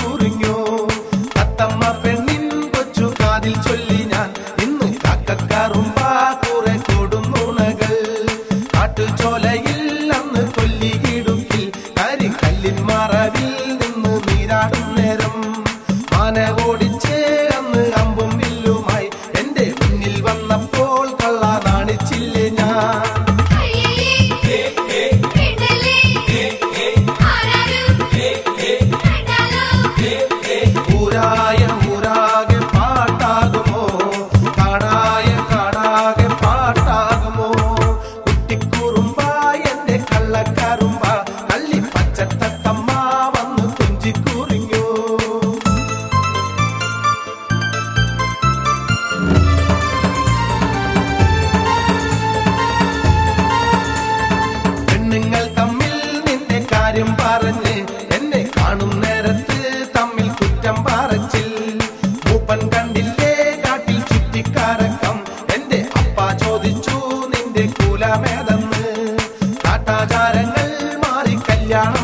കുറിഞ്ഞോ കാര്യം പറഞ്ഞ് എന്നെ കാണും നേരത്ത് തമ്മിൽ കുറ്റം പറച്ചിൽ. മൂപ്പൻ കണ്ടില്ലേ കാട്ടിൽ ചുറ്റിക്കാരക്കം? എന്റെ അപ്പ ചോദിച്ചു നിന്റെ കൂലമേതെന്ന്? കാട്ടാചാരങ്ങൾ മാറി കല്യാണം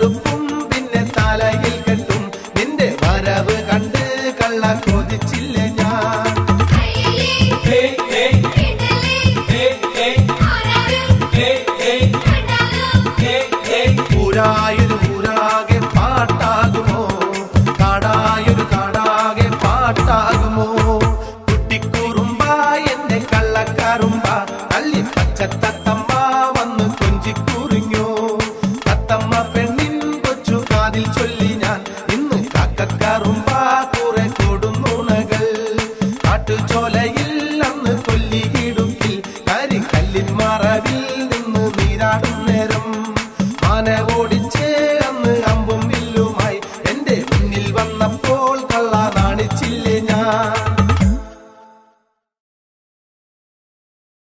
ഊരായൊരു ചൊല്ലി ഞാൻ ഇന്ന് കക്കക്കറുമ്പ കുറെ കൊടുന്നുണകൾ കാട്ടുചോലയിൽ